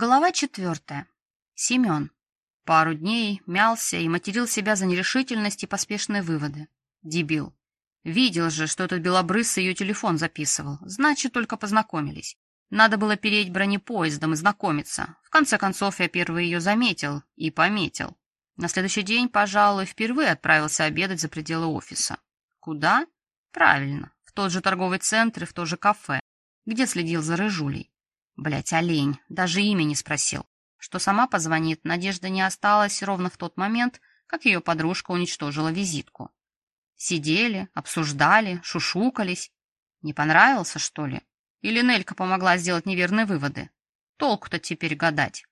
Глава четвертая. Семен. Пару дней мялся и материл себя за нерешительность и поспешные выводы. Дебил. Видел же, что этот белобрысый ее телефон записывал. Значит, только познакомились. Надо было переть бронепоездом и знакомиться. В конце концов, я первый ее заметил и пометил. На следующий день, пожалуй, впервые отправился обедать за пределы офиса. Куда? Правильно, в тот же торговый центр и в то же кафе, где следил за рыжулей. Блять, олень, даже имя не спросил. Что сама позвонит, надежда не осталась ровно в тот момент, как ее подружка уничтожила визитку. Сидели, обсуждали, шушукались. Не понравился, что ли? Или Нелька помогла сделать неверные выводы? Толку-то теперь гадать.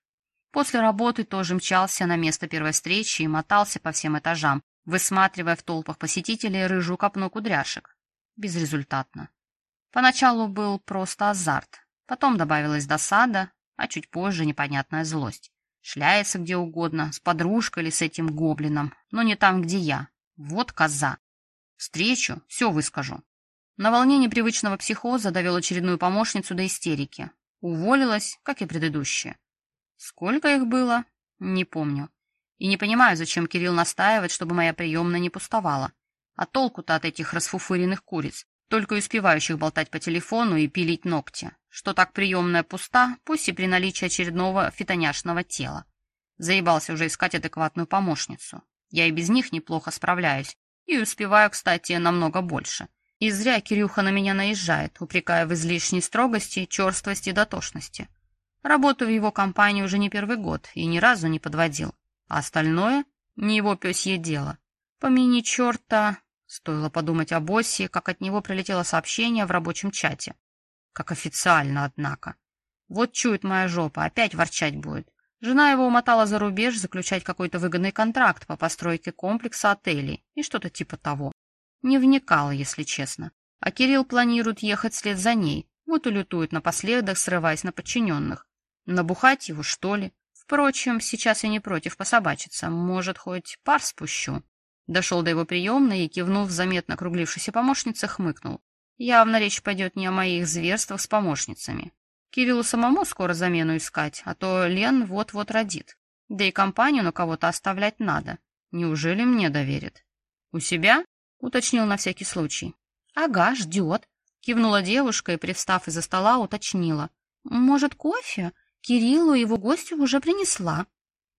После работы тоже мчался на место первой встречи и мотался по всем этажам, высматривая в толпах посетителей рыжую копну кудряшек. Безрезультатно. Поначалу был просто азарт. Потом добавилась досада, а чуть позже непонятная злость. Шляется где угодно, с подружкой или с этим гоблином, но не там, где я. Вот коза. Встречу, все выскажу. На волне непривычного психоза довел очередную помощницу до истерики. Уволилась, как и предыдущая. Сколько их было? Не помню. И не понимаю, зачем Кирилл настаивает, чтобы моя приемная не пустовала. А толку-то от этих расфуфыренных куриц, только успевающих болтать по телефону и пилить ногти что так приемная пуста, пусть и при наличии очередного фитоняшного тела. Заебался уже искать адекватную помощницу. Я и без них неплохо справляюсь, и успеваю, кстати, намного больше. И зря Кирюха на меня наезжает, упрекая в излишней строгости, черствости и дотошности. Работаю в его компании уже не первый год и ни разу не подводил. А остальное — не его пёсье дело. Помяни черта... Стоило подумать о боссе, как от него прилетело сообщение в рабочем чате. Как официально, однако. Вот чует моя жопа, опять ворчать будет. Жена его умотала за рубеж заключать какой-то выгодный контракт по постройке комплекса отелей и что-то типа того. Не вникала, если честно. А Кирилл планирует ехать вслед за ней, вот и лютует напоследок, срываясь на подчиненных. Набухать его, что ли? Впрочем, сейчас я не против пособачиться, может, хоть пар спущу. Дошел до его приемной и, кивнув заметно округлившейся помощнице, хмыкнул. Явно речь пойдет не о моих зверствах с помощницами. Кириллу самому скоро замену искать, а то Лен вот-вот родит. Да и компанию на кого-то оставлять надо. Неужели мне доверит? У себя? Уточнил на всякий случай. Ага, ждет. Кивнула девушка и, привстав из-за стола, уточнила. Может, кофе? Кириллу его гостю уже принесла.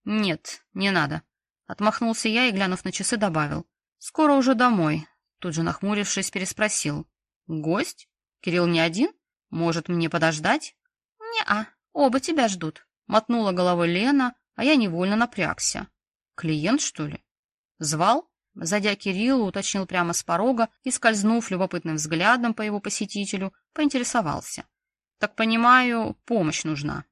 Нет, не надо. Отмахнулся я и, глянув на часы, добавил. Скоро уже домой. Тут же, нахмурившись, переспросил. «Гость? Кирилл не один? Может, мне подождать?» «Не-а, оба тебя ждут», — мотнула головой Лена, а я невольно напрягся. «Клиент, что ли?» «Звал?» Зайдя Кириллу, уточнил прямо с порога и, скользнув любопытным взглядом по его посетителю, поинтересовался. «Так понимаю, помощь нужна?»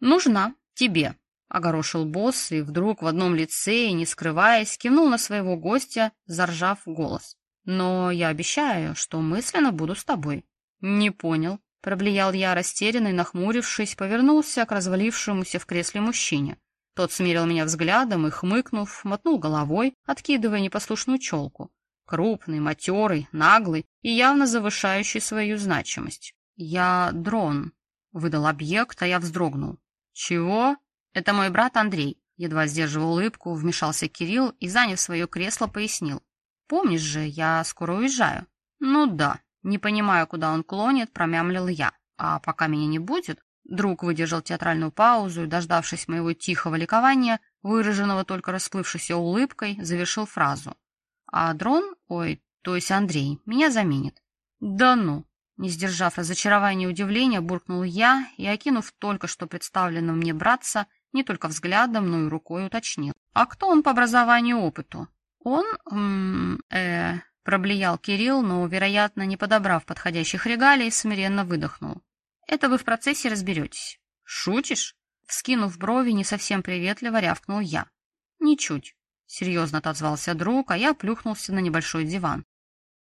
«Нужна. Тебе», — огорошил босс, и вдруг в одном лице, не скрываясь, кивнул на своего гостя, заржав голос. Но я обещаю, что мысленно буду с тобой. Не понял. Проблеял я растерянный, нахмурившись, повернулся к развалившемуся в кресле мужчине. Тот смерил меня взглядом и, хмыкнув, мотнул головой, откидывая непослушную челку. Крупный, матерый, наглый и явно завышающий свою значимость. «Я дрон», — выдал объект, а я вздрогнул. «Чего?» «Это мой брат Андрей», — едва сдерживал улыбку, вмешался Кирилл и, заняв свое кресло, пояснил. Помнишь же, я скоро уезжаю. Ну да, не понимая, куда он клонит, промямлил я. А пока меня не будет, друг выдержал театральную паузу и, дождавшись моего тихого ликования, выраженного только расплывшейся улыбкой, завершил фразу. А дрон, ой, то есть Андрей, меня заменит. Да ну! Не сдержав разочарования и удивления, буркнул я и, окинув только что представленного мне братца, не только взглядом, но и рукой уточнил. А кто он по образованию опыту? Он, э, проблеял Кирилл, но, вероятно, не подобрав подходящих регалий, смиренно выдохнул. Это вы в процессе разберетесь. Шутишь? Вскинув брови, не совсем приветливо рявкнул я. Ничуть. Серьезно отозвался друг, а я плюхнулся на небольшой диван.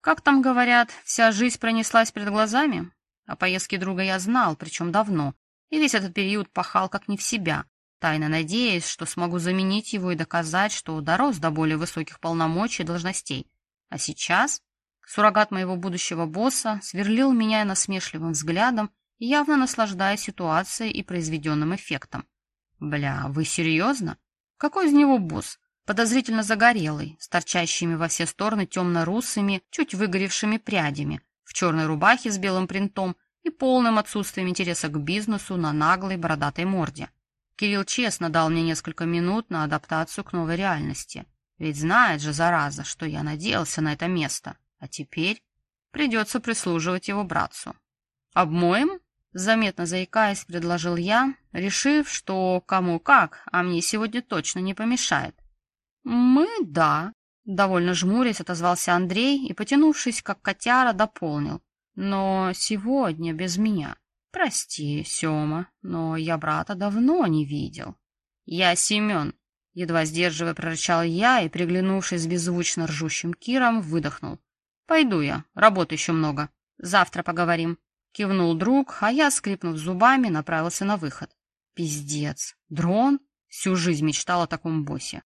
Как там говорят, вся жизнь пронеслась перед глазами? О поездке друга я знал, причем давно, и весь этот период пахал как не в себя, тайно надеясь, что смогу заменить его и доказать, что дорос до более высоких полномочий и должностей. А сейчас суррогат моего будущего босса сверлил меня насмешливым взглядом явно наслаждаясь ситуацией и произведенным эффектом. «Бля, вы серьезно? Какой из него босс? Подозрительно загорелый, с торчащими во все стороны темно-русыми, чуть выгоревшими прядями, в черной рубахе с белым принтом и полным отсутствием интереса к бизнесу на наглой бородатой морде. Кирилл честно дал мне несколько минут на адаптацию к новой реальности. Ведь знает же, зараза, что я надеялся на это место. А теперь придется прислуживать его братцу. «Обмоем?» — заметно заикаясь, предложил я, решив, что кому как, а мне сегодня точно не помешает. «Мы — да», — довольно жмурясь отозвался Андрей и, потянувшись, как котяра, дополнил. «Но сегодня без меня. Прости, Сёма, но я брата давно не видел». «Я Семен», — едва сдерживая прорычал я и, приглянувшись с беззвучно ржущим Киром, выдохнул. «Пойду я, работы еще много. Завтра поговорим». Кивнул друг, а я, скрипнув зубами, направился на выход. Пиздец. Дрон? Всю жизнь мечтал о таком боссе.